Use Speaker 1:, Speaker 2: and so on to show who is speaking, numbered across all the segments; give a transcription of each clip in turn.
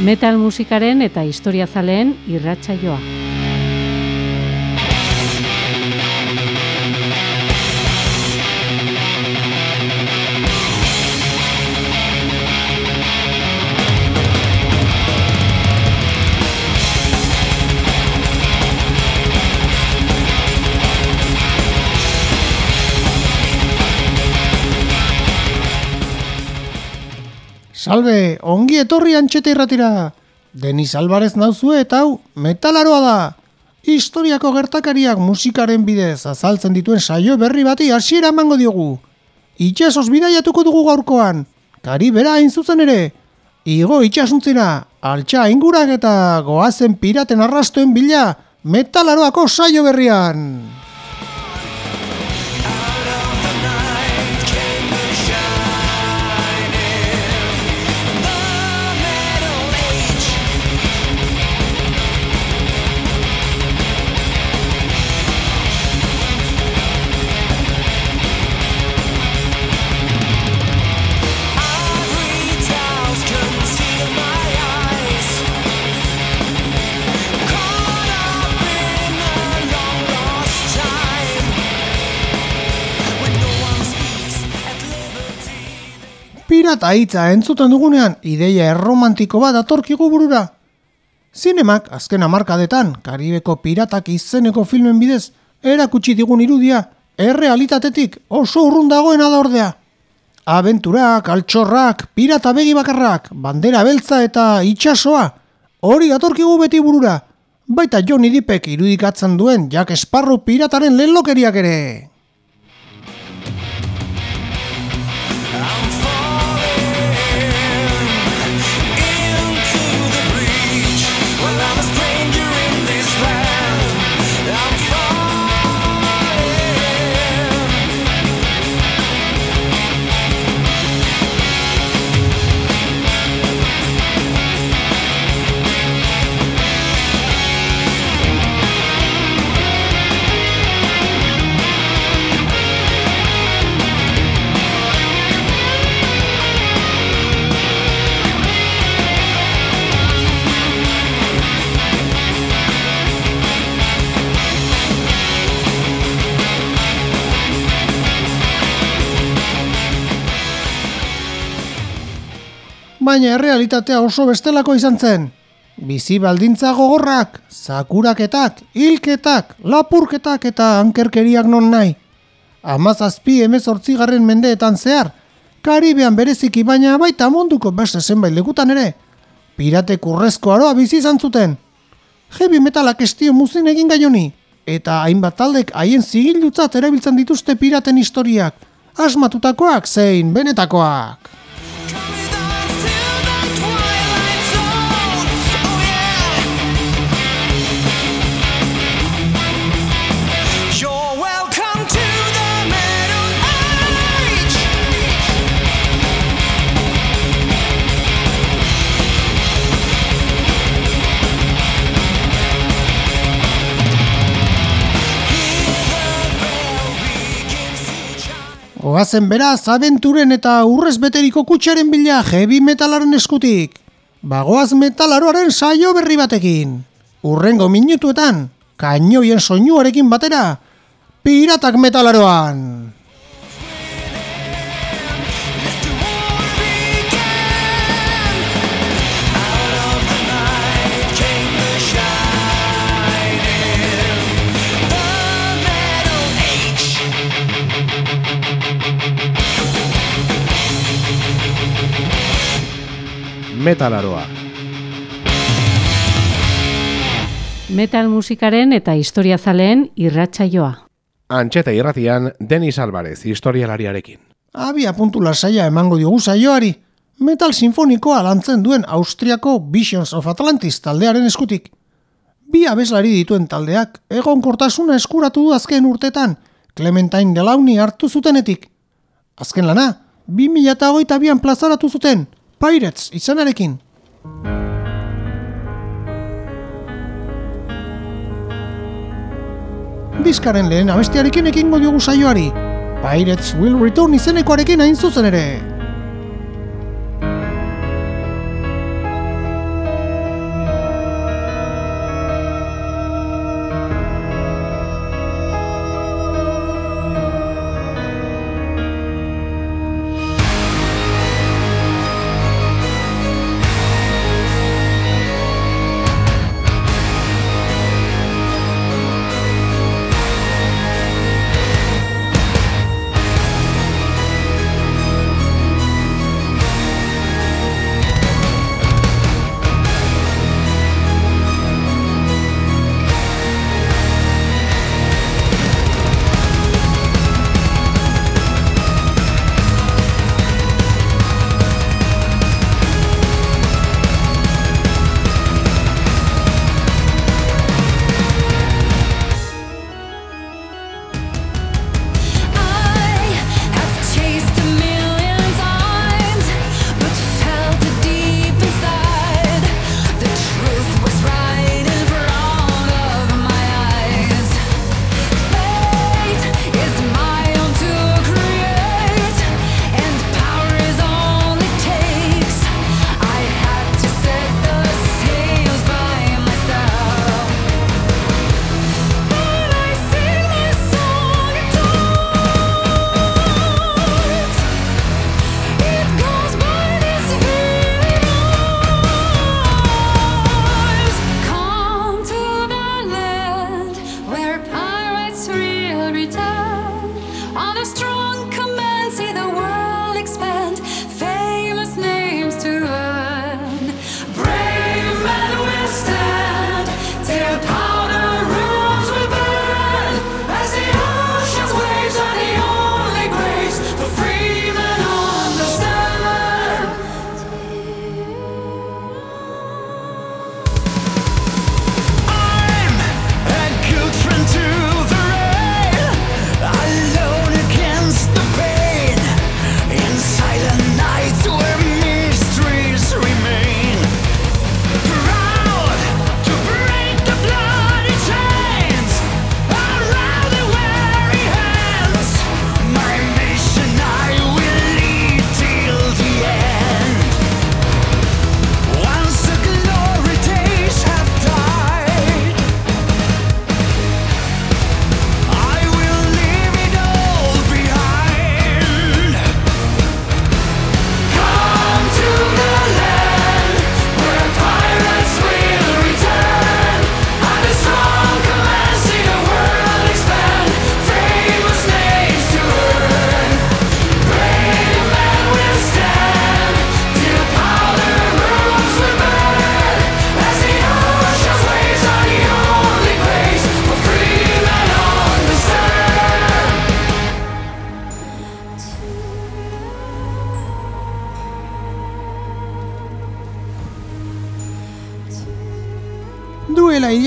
Speaker 1: Metal musikaren eta historiazaleen irratsaioa.
Speaker 2: Salve, ongi etorri antxeta irratira. Denis Alvarez nauzue eta hau, metalaroa da. Historiako gertakariak musikaren bidez azaltzen dituen saio berri bati hasiera emango diogu. Itxasoz bidaiatuko dugu gaurkoan. Kari bera hain zuzen ere. Igo itxasuntzira, altxa ingurak eta goazen piraten arrastuen bila, metalaroako saio berrian. Pirata hitza entzuten dugunean ideia erromantiko bat datorkigu burura. Zinemak azken hamarkadetan Karibeko piratak izeneko filmen bidez erakutsi digun irudia errealitatetik oso urrun dagoena da ordea. Abenturak, altxorrak, pirata begi bakarrak, bandera beltza eta itsasoa hori datorkigu beti burura. Baita Johnny Deppek irudikatzen duen Jack Sparrow pirataren lehenlokeriak ere. Baina errealitatea oso bestelako izan zen. Bizi baldintza gogorrak, zakuraketak, hilketak, lapurketak eta ankerkeriak non nahi. Amazazpi emezortzi garren mendeetan zehar, Karibean bereziki baina baita munduko beste zenbait lekutan ere, pirate kurrezko aroa bizi izan zuten. Heavy metalak estio muzin egin gaioni, eta hainbat taldek haien zigilutzat erabiltzen dituzte piraten historiak, asmatutakoak zein benetakoak. Oazen beraz, abenturen eta urrez beteriko kutsaren bila heavy metalaren eskutik. Bagoaz metalaroaren saio berri batekin. Urrengo minutuetan, kainoien soinuarekin batera, piratak metalaroan.
Speaker 3: Metalaroa.
Speaker 1: Metal musikaren eta historiazaleen irratsaioa.
Speaker 3: Antxeta irratian Denis Alvarez historialariarekin.
Speaker 2: Abia puntu lasaia emango diogu saioari. Metal sinfonikoa lantzen duen Austriako Visions of Atlantis taldearen eskutik. Bi abeslari dituen taldeak egonkortasuna eskuratu du azken urtetan Clementine Delauni hartu zutenetik. Azken lana, 2008an plazaratu zuten, Pirates izanarekin. Diskaren lehen abestiarekin ekingo diogu saioari. Pirates will return izenekoarekin hain zuzen ere.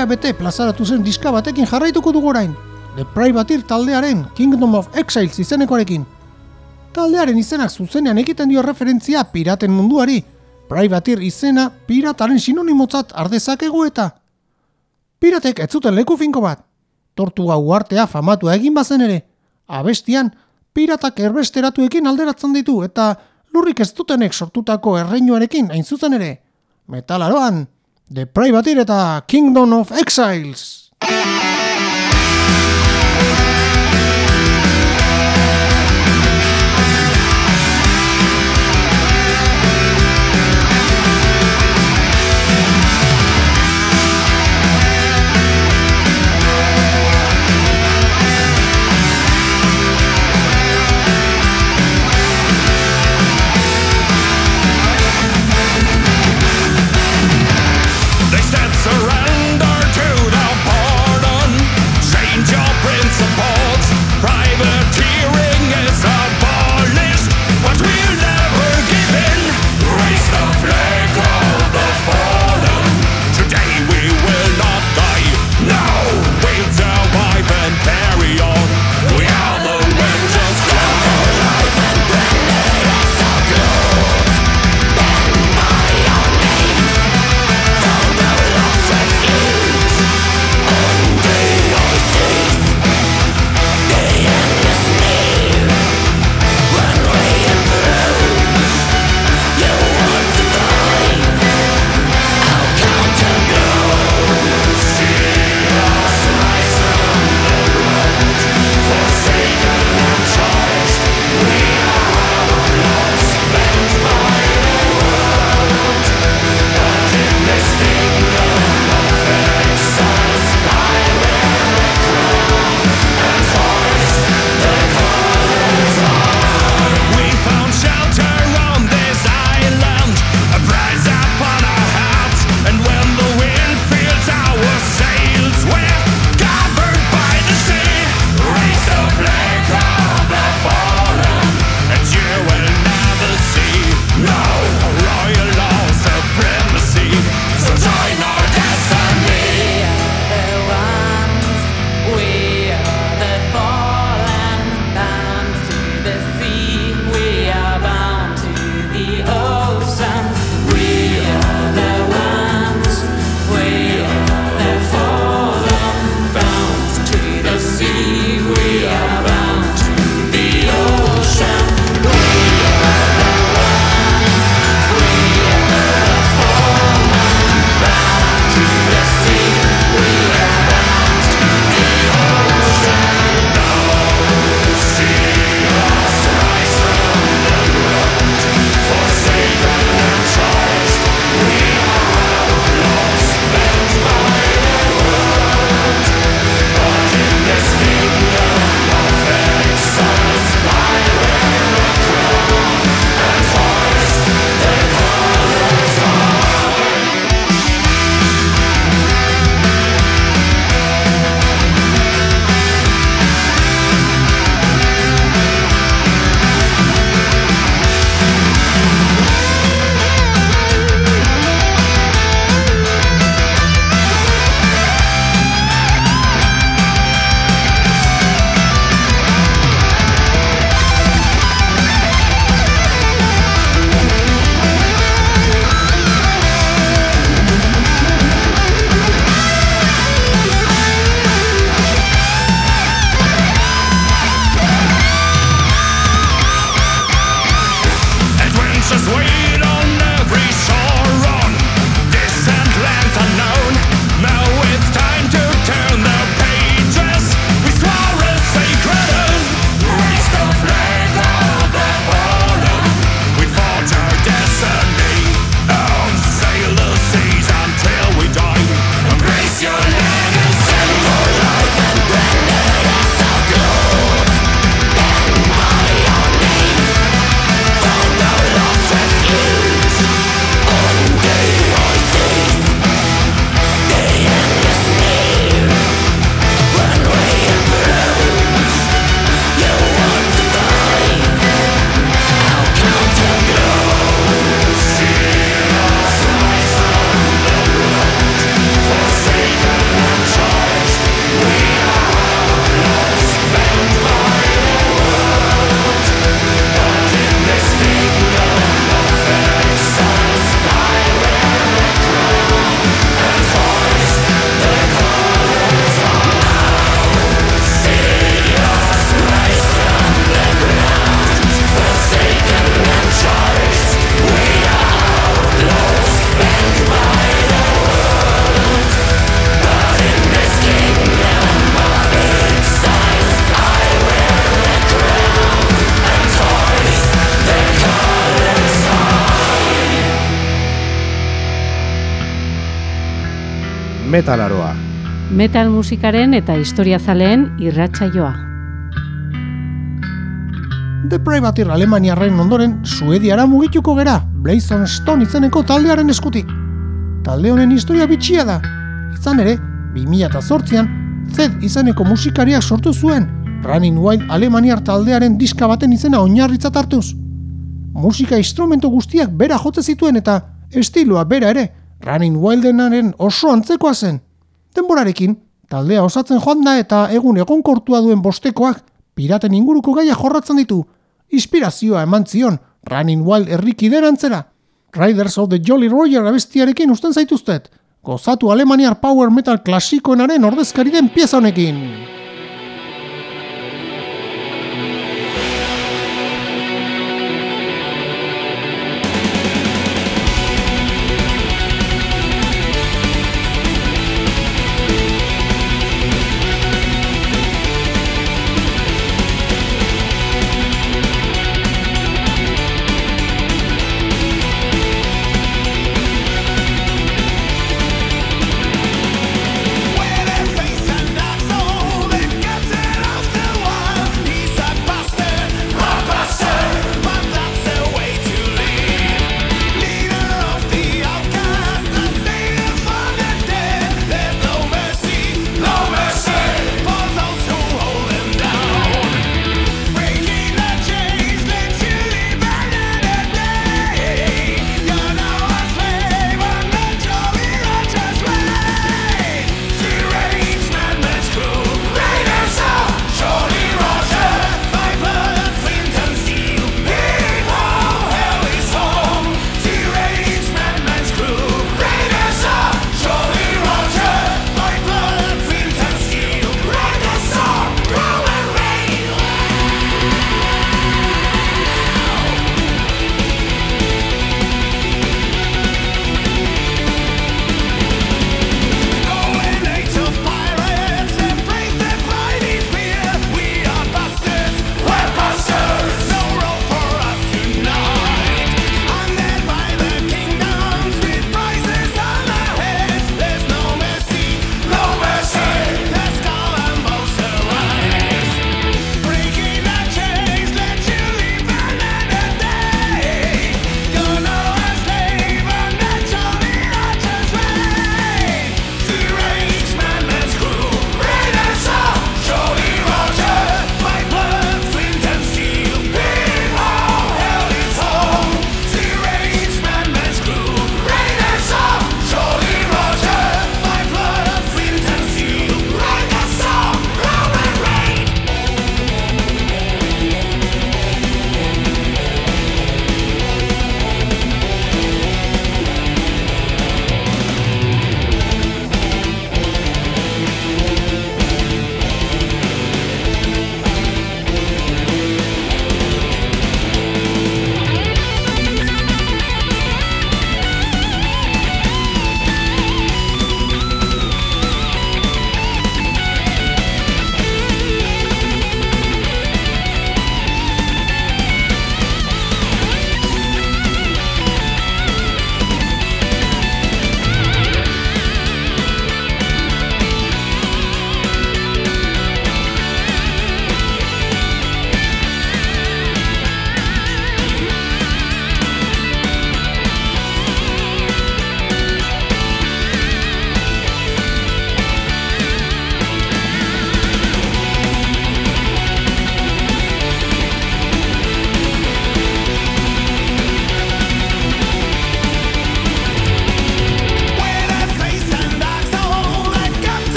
Speaker 4: hilabete plazaratu zen diska batekin jarraituko dugu orain. The Privateer taldearen Kingdom of Exiles izenekoarekin. Taldearen izenak zuzenean egiten dio referentzia piraten munduari. Privateer izena pirataren sinonimotzat ardezakegu eta. Piratek ez zuten leku finko bat. Tortuga uartea famatua egin bazen ere. Abestian, piratak erbesteratuekin alderatzen ditu eta lurrik ez dutenek sortutako erreinuarekin hain zuzen ere. Metalaroan, The Privateer eta Kingdom of Exiles.
Speaker 3: Metalaroa.
Speaker 1: Metal musikaren eta historiazaleen irratsaioa.
Speaker 2: The Privateer Alemaniarren ondoren Suediara mugituko gera, Blazon Stone izeneko taldearen eskutik. Talde honen historia bitxia da. Izan ere, 2008an, Zed izeneko musikariak sortu zuen, Running Wild Alemaniar taldearen diska baten izena oinarritzat hartuz. Musika instrumento guztiak bera jotze zituen eta estiloa bera ere, Running Wildenaren oso antzekoa zen. Denborarekin, taldea osatzen joan da eta egun egonkortua duen bostekoak piraten inguruko gaia jorratzen ditu. Inspirazioa eman zion Running Wild errikideren antzera. Riders of the Jolly Roger abestiarekin usten zaituztet. Gozatu Alemaniar power metal klasikoenaren ordezkari den pieza honekin.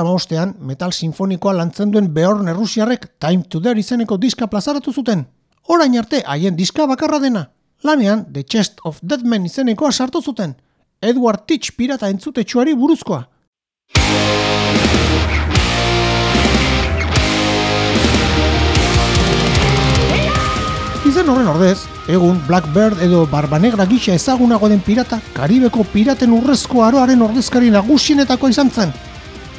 Speaker 5: berrogeita maostean, metal sinfonikoa lantzen duen behor nerrusiarrek Time to Dare izeneko diska plazaratu zuten. Orain arte haien diska bakarra dena. Lanean, The Chest of Dead Men izenekoa sartu zuten. Edward Teach pirata entzutetxuari buruzkoa. Izen horren ordez, egun Blackbird edo Barbanegra gisa ezagunago den pirata, Karibeko piraten urrezko aroaren ordezkari nagusienetako izan zen.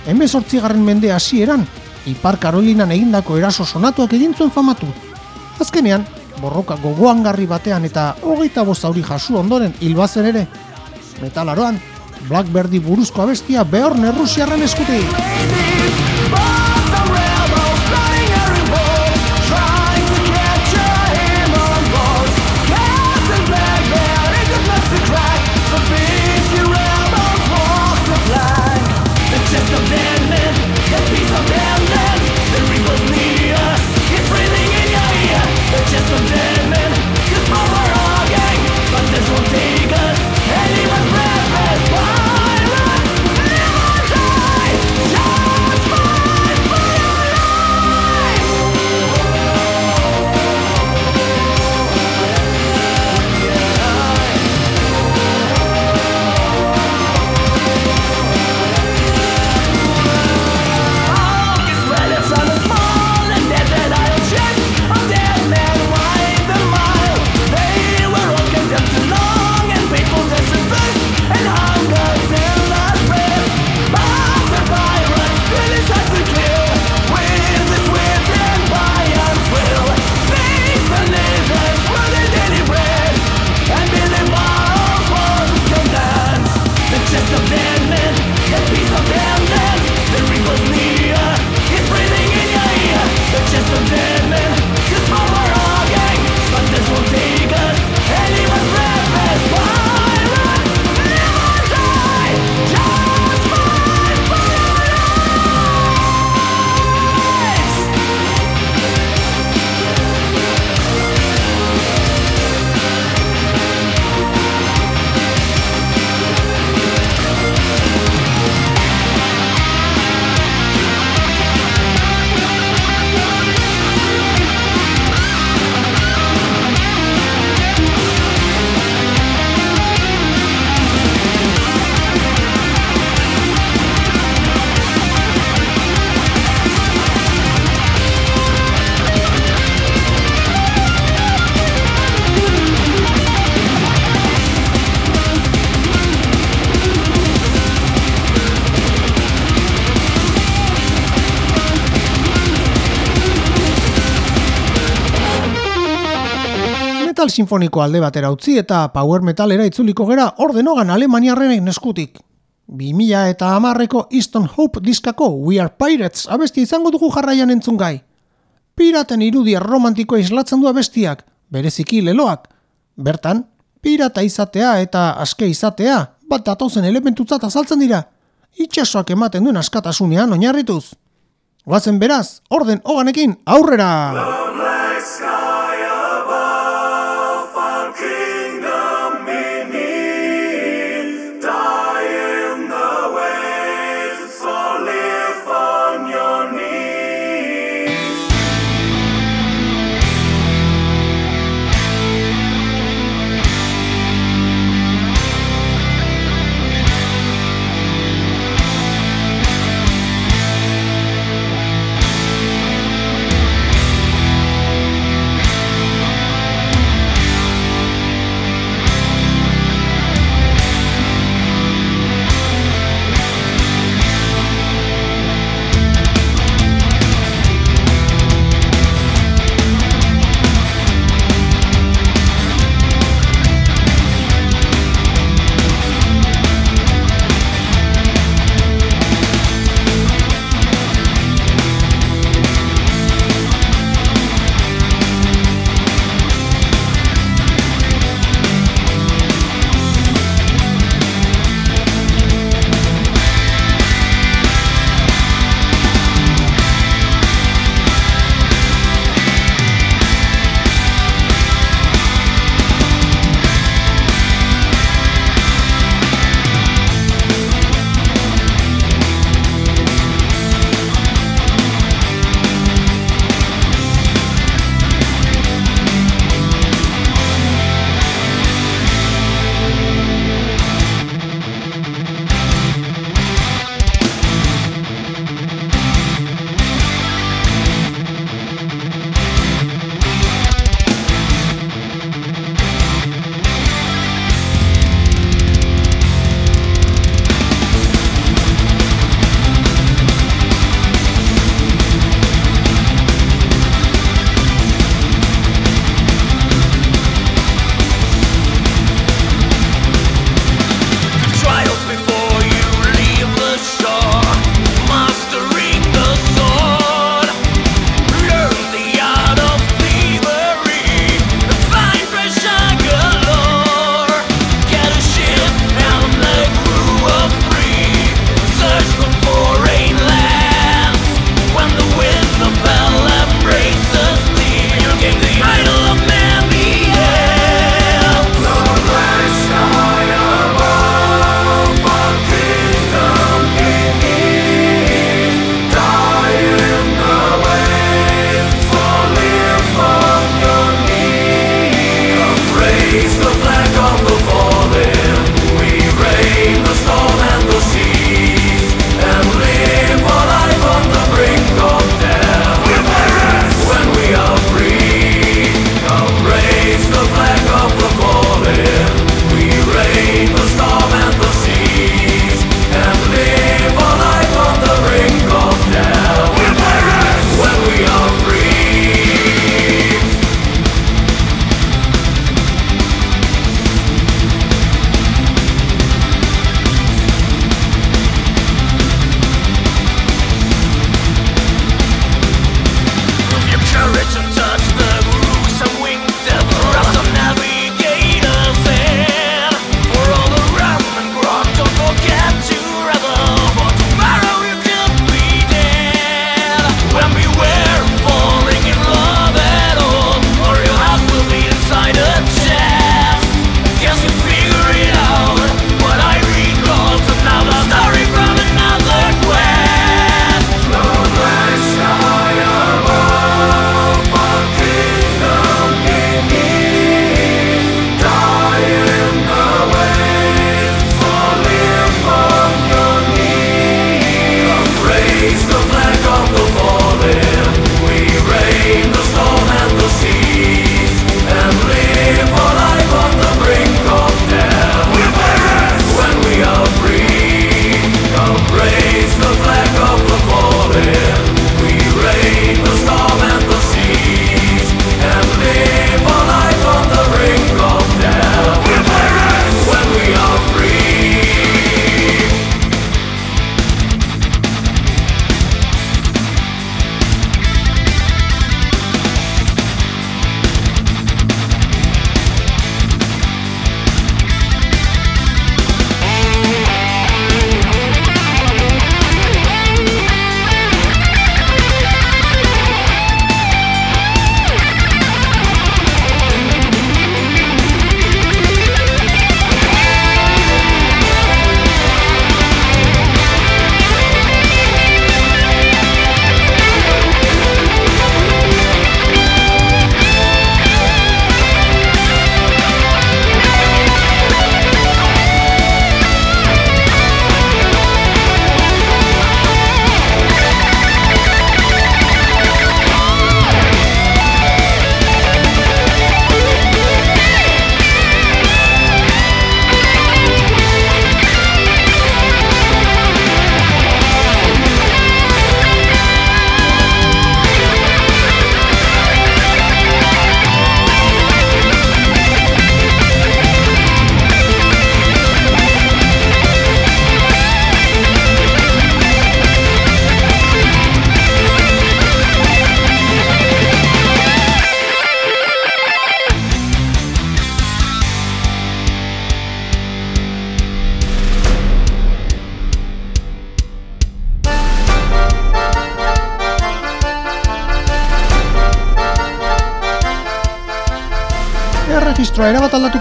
Speaker 5: Hemezortzigarren mende hasieran, Ipar Karolinan egindako eraso sonatuak egin zuen famatu. Azkenean, borroka gogoangarri batean eta hogeita zauri jasu ondoren hilbazen ere. Metalaroan, Blackbirdi buruzko abestia behor nerrusiarren eskutik. Metal sinfoniko alde batera utzi eta power metalera itzuliko gera ordenogan alemaniarren eskutik. 2000 eta amarreko Easton Hope diskako We Are Pirates abesti izango dugu jarraian entzun gai. Piraten irudia romantikoa islatzen du abestiak, bereziki leloak. Bertan, pirata izatea eta aske izatea bat datozen elementutzat azaltzen dira. Itxasoak ematen duen askatasunean oinarrituz. Goazen beraz, orden hoganekin aurrera!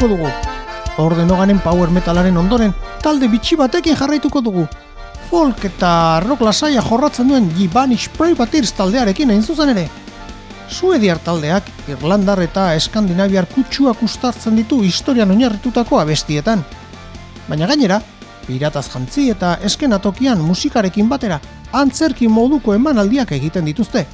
Speaker 2: Aldatuko dugu. Ordenoganen power metalaren ondoren, talde bitxi batekin jarraituko dugu. Folk eta rock lasaia jorratzen duen Gibanish Privateers taldearekin hain zuzen ere. Suediar taldeak, Irlandar eta Eskandinaviar kutsuak ustartzen ditu historian oinarritutako abestietan. Baina gainera, pirataz jantzi eta eskenatokian musikarekin batera, antzerki moduko emanaldiak egiten dituzte.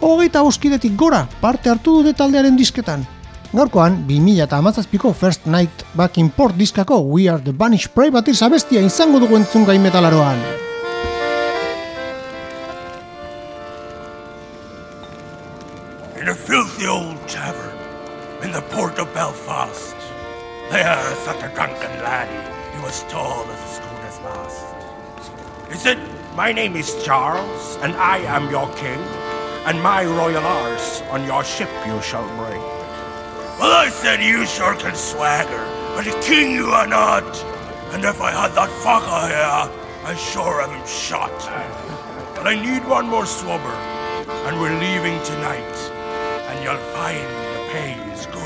Speaker 2: Hogeita oskidetik gora parte hartu dute taldearen disketan. Gaurkoan, 2000 eta amazazpiko First Night Back in Port diskako We Are The Banish Privateers abestia izango dugu entzun gai metalaroan.
Speaker 5: in a filthy old tavern in the port of Belfast. There sat a drunken laddie, he was tall as a schooner's mast. He said, My name is Charles, and I am your king, and my royal arse on your ship you shall bring. Well, I said, You sure can swagger, but a king you are not. And if I had that fucker here, I'd sure have him shot. But I need one more swabber, and we're leaving tonight. And you'll find the pay is good.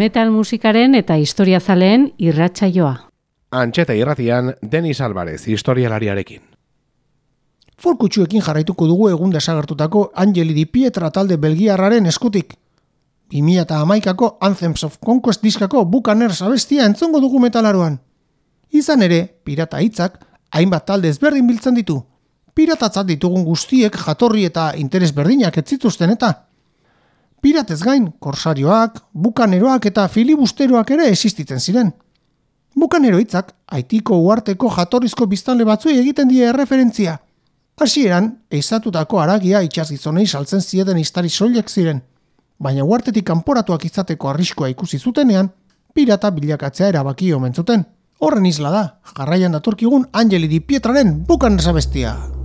Speaker 1: Metal musikaren eta historiazaleen irratsaioa.
Speaker 3: Antxeta irratian, Denis Alvarez, historialariarekin.
Speaker 2: Folkutsuekin jarraituko dugu egun desagertutako Angeli Di Pietra talde belgiarraren eskutik. 2000 eta amaikako Anthems of Conquest diskako Bucaners abestia entzongo dugu metalaroan. Izan ere, pirata hitzak hainbat talde ezberdin biltzen ditu. Piratatzat ditugun guztiek jatorri eta interes berdinak ez zituzten eta. Piratez gain, korsarioak, bukaneroak eta filibusteroak ere existitzen ziren. Bukanero hitzak Haitiko uarteko jatorrizko biztanle batzuei egiten die erreferentzia. Hasieran, eizatutako aragia itxasgizonei saltzen zieten istari soilek ziren, baina uartetik kanporatuak izateko arriskoa ikusi zutenean, pirata bilakatzea erabaki omen zuten. Horren isla da, jarraian datorkigun Angeli Di Pietraren bukan bestia.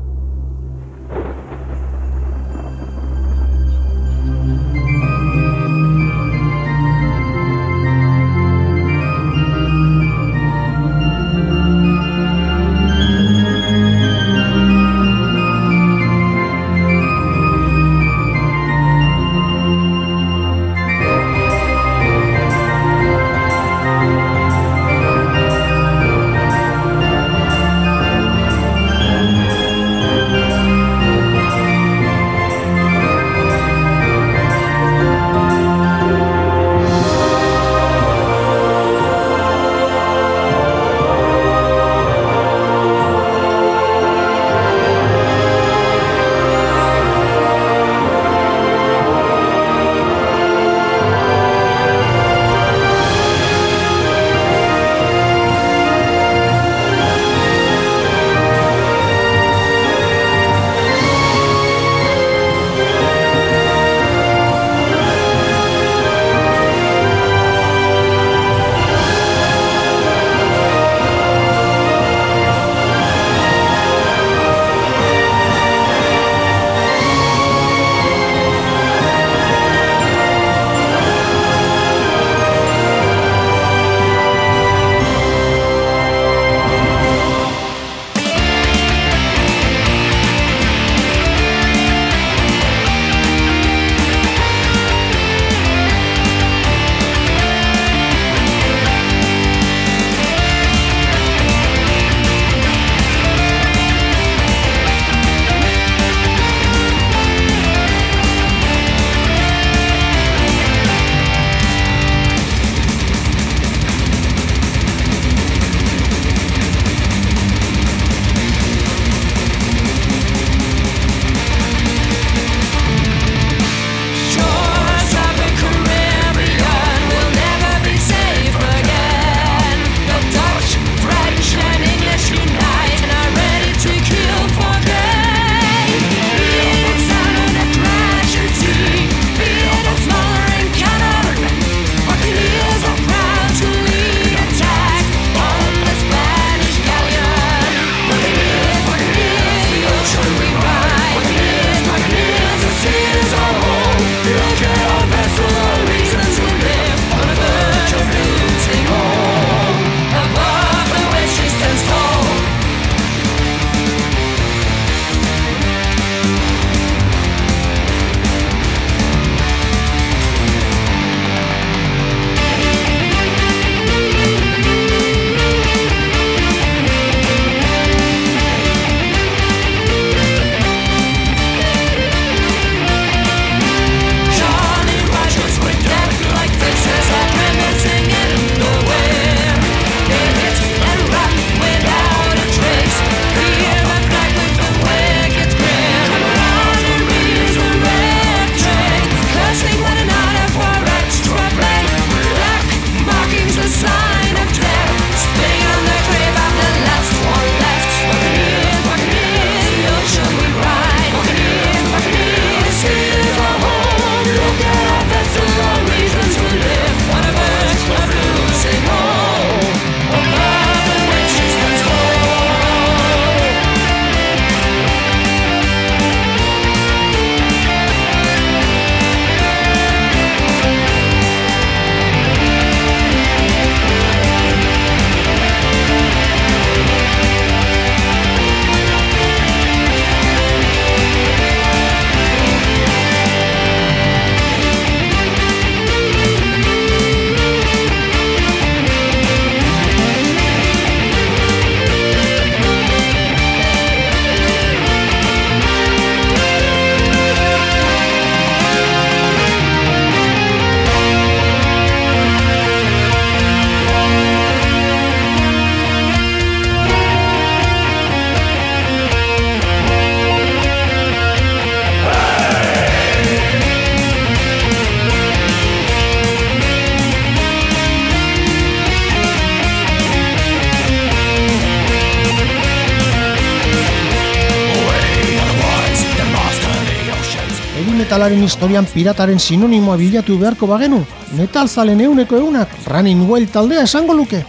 Speaker 2: Metalaren historian pirataren sinonimoa bilatu beharko bagenu, metal zalen euneko eunak Running Wild taldea esango luke.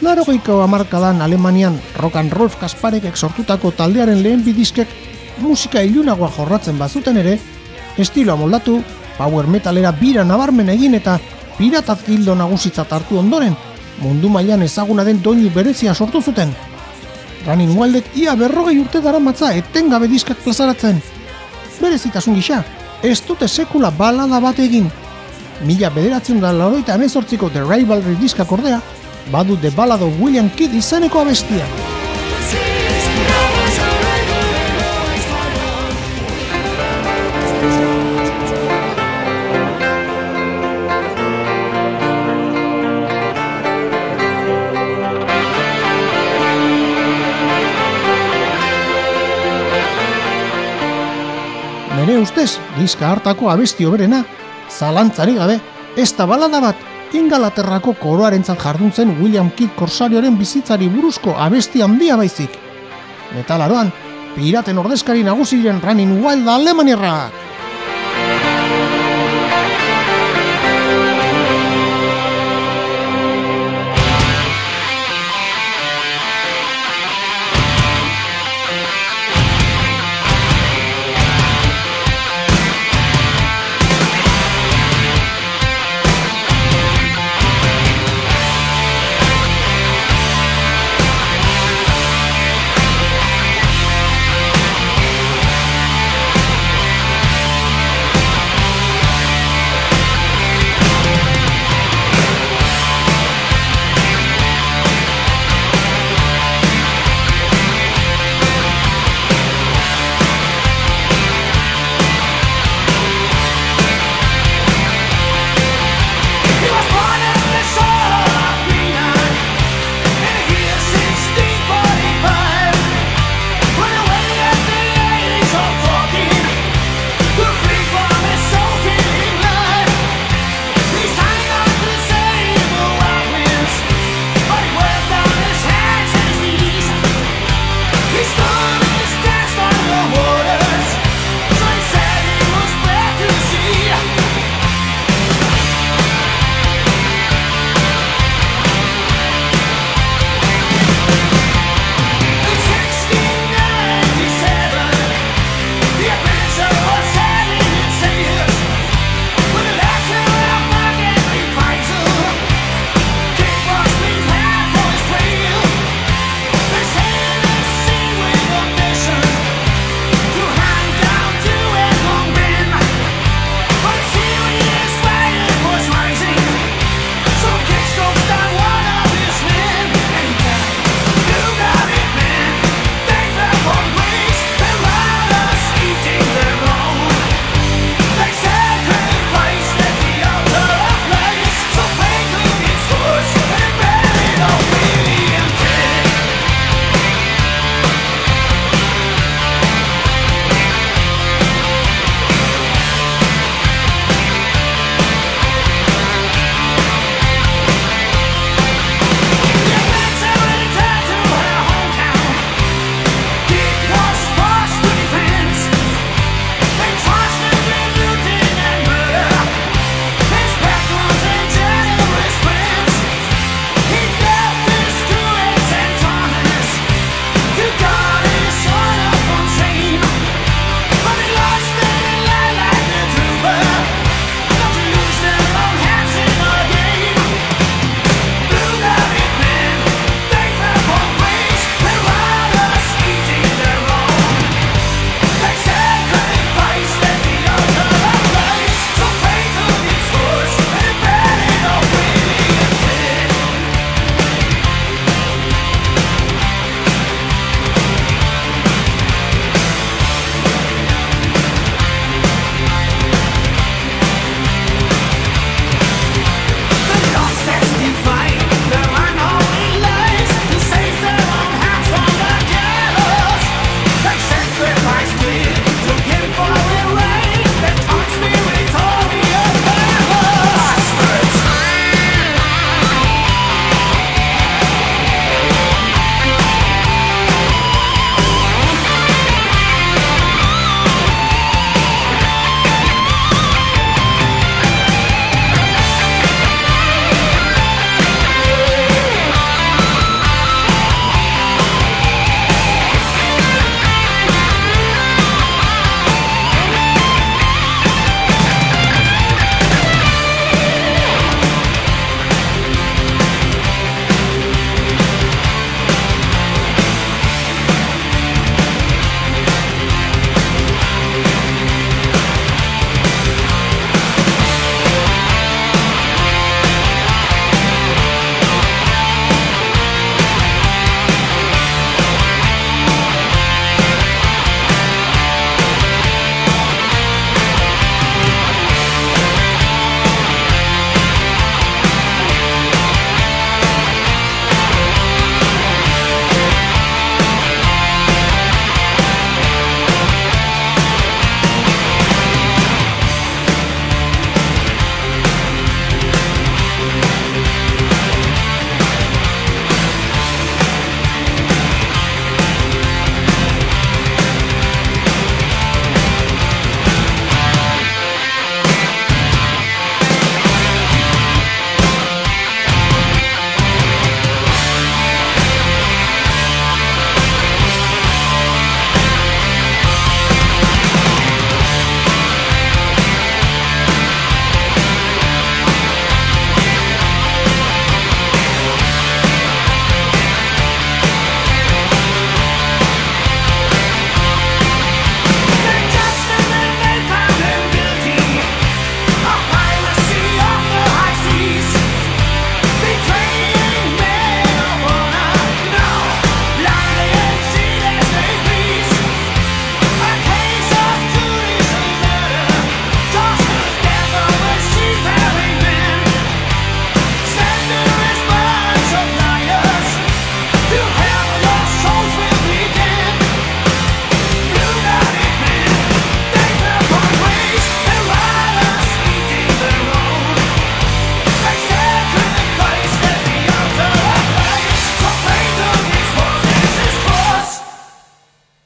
Speaker 2: Larogeiko amarkadan Alemanian rock and roll kasparekek sortutako taldearen lehen bidizkek musika ilunagoa jorratzen bazuten ere, estiloa moldatu, power metalera bira nabarmen egin eta piratat gildo nagusitzat hartu ondoren, mundu mailan ezaguna den doinu berezia sortu zuten. Running Wildek ia berrogei urte dara matza etengabe diskak plazaratzen. Berezitasun gisa, ez dute sekula balada bat egin. Mila bederatzen da lauroita emezortziko The Rivalry diskak ordea, badu de balado William Kidd izaneko abestia. Nere ustez, diska hartako abesti oberena, zalantzari gabe, ez da balada bat, Ingalaterrako koroarentzat jardun zen William Kidd Korsarioren bizitzari buruzko abesti handia baizik. Metalaroan, piraten ordezkari nagusiren Running Wild Alemaniarrak!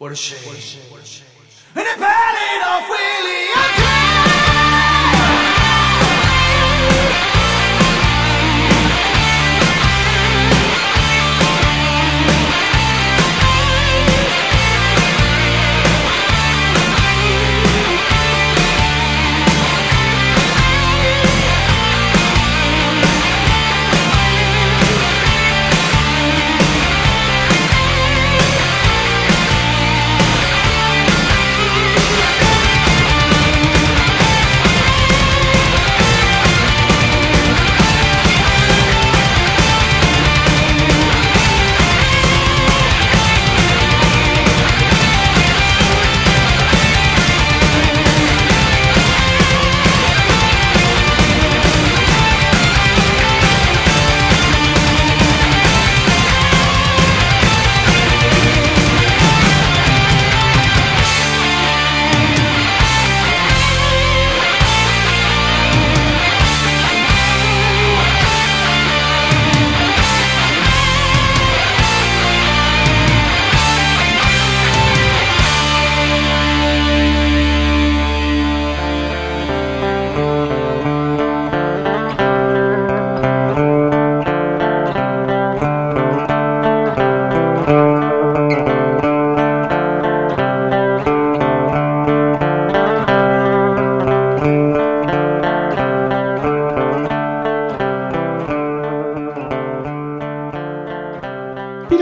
Speaker 2: What a shame. And it padded off Willie.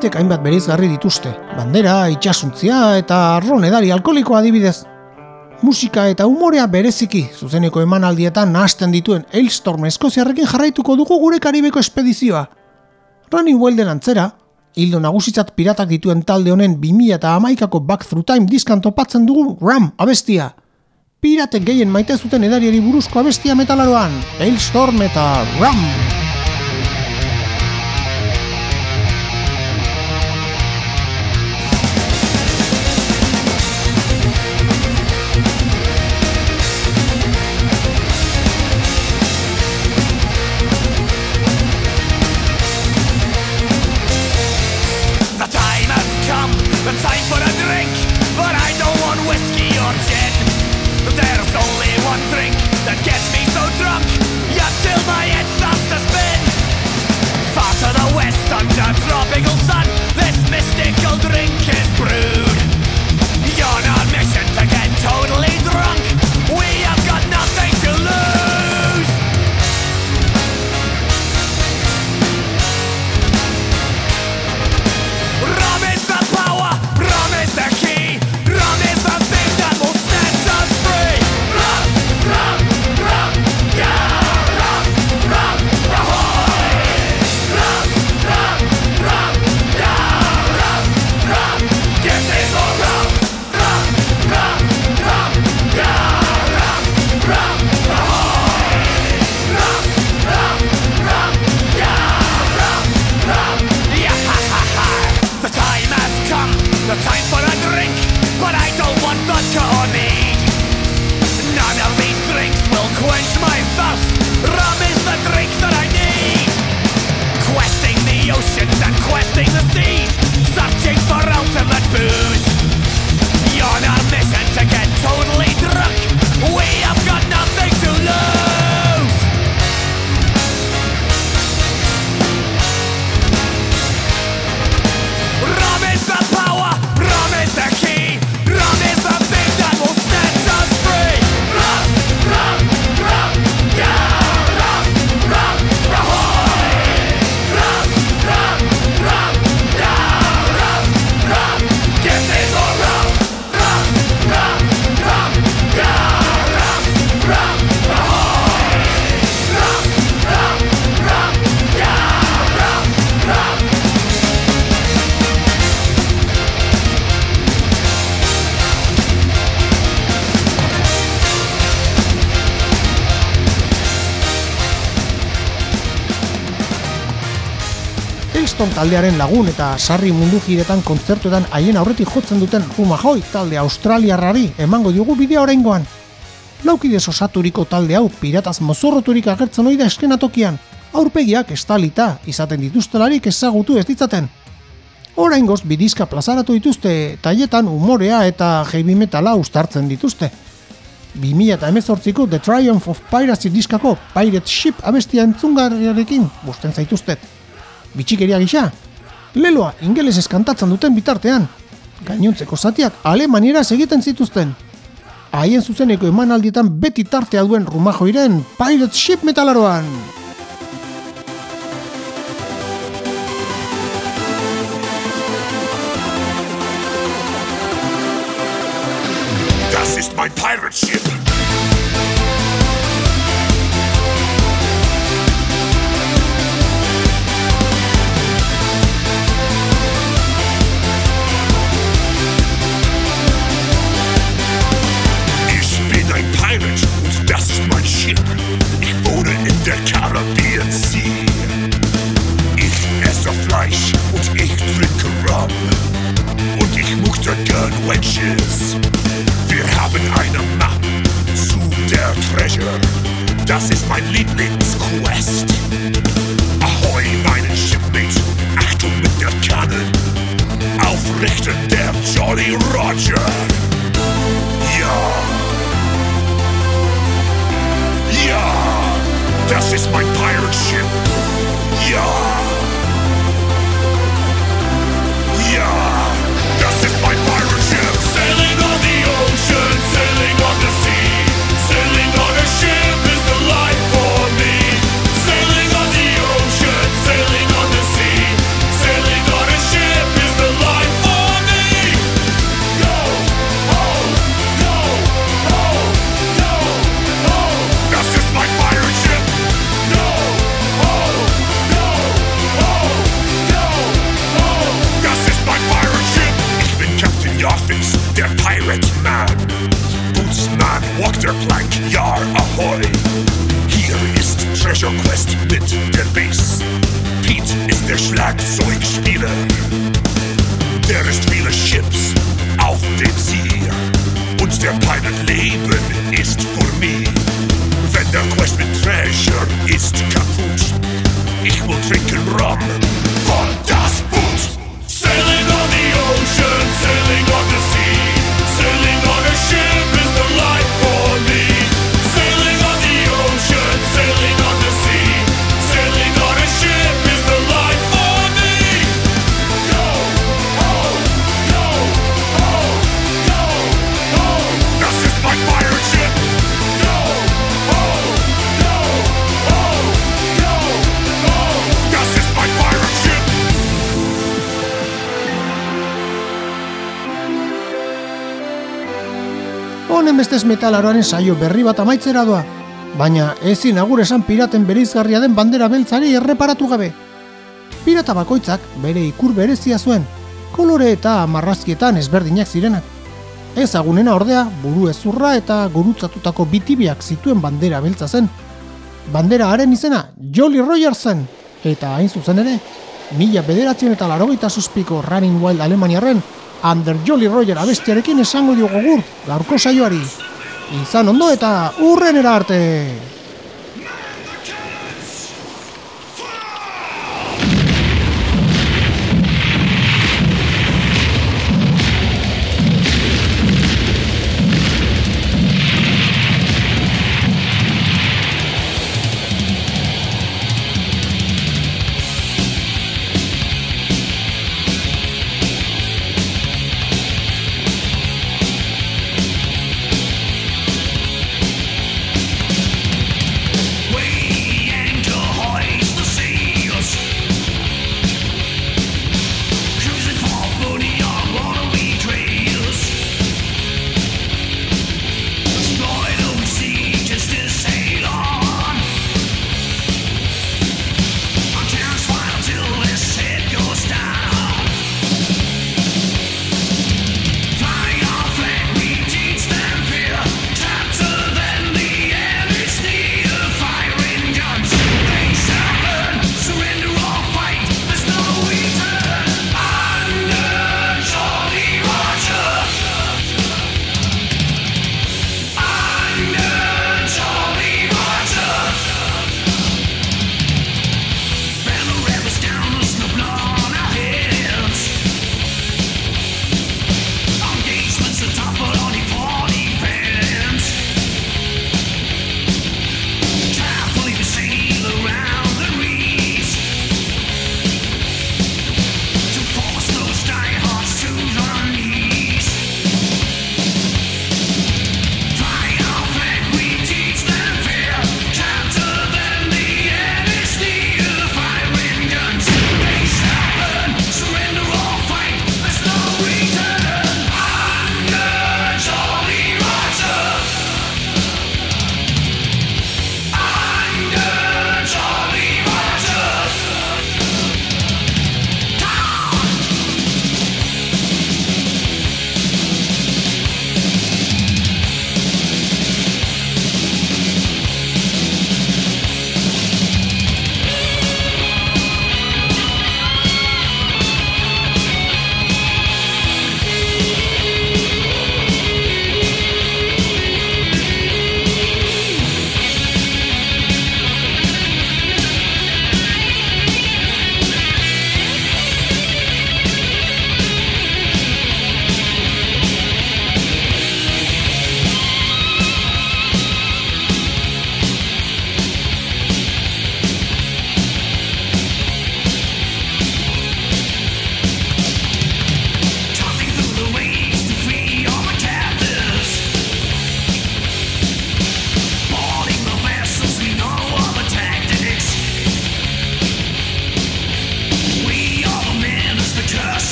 Speaker 2: platek hainbat bereizgarri dituzte, bandera, itxasuntzia eta arron edari alkoholikoa adibidez. Musika eta umorea bereziki, zuzeneko emanaldietan nahasten dituen Eilstorm eskoziarrekin jarraituko dugu gure Karibeko espedizioa. Rani Welden antzera, hildo nagusitzat piratak dituen talde honen 2011ko Back Through Time diskan topatzen dugu Ram abestia. Piratek gehien maite zuten edariari buruzko abestia metalaroan, Eilstorm eta Ram! taldearen lagun eta sarri mundu jiretan kontzertuetan haien aurretik jotzen duten Rumahoi talde australiarrari emango diogu bidea oraingoan. Laukidez osaturiko talde hau pirataz mozorroturik agertzen oida eskenatokian, aurpegiak estalita izaten dituztelarik ezagutu ez ditzaten. Oraingoz bidizka plazaratu dituzte tailetan umorea eta heavy metala ustartzen dituzte. 2018ko The Triumph of Piracy diskako Pirate Ship abestia entzungarriarekin busten zaituztet bitxikeria gisa. Leloa ingelesez kantatzen duten bitartean, gainontzeko zatiak alemanieraz egiten zituzten. Haien zuzeneko emanaldietan beti tartea duen Rumajoiren Pirate Ship metalaroan!
Speaker 4: Das ist mein Pirate Ship!
Speaker 2: Bestez metalaroaren saio berri bat amaitzera doa, baina ezin agur esan piraten bereizgarria den bandera beltzari erreparatu gabe. Pirata bakoitzak bere ikur berezia zuen, kolore eta marrazkietan ezberdinak zirenak. Ezagunena ordea, buru ezurra eta gurutzatutako bitibiak zituen bandera beltza zen. Bandera haren izena Jolly Roger zen, eta hain zuzen ere, mila bederatzen eta larogeita suspiko Running Wild Alemaniarren Under Jolly Roger abestiarekin esango diogu gaurko saioari. Izan ondo eta urrenera arte!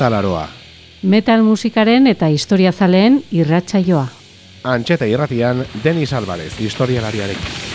Speaker 3: Metalaroa.
Speaker 1: Metal musikaren eta historiazaleen irratsaioa.
Speaker 3: Antxeta irratian Denis Alvarez historialariarekin.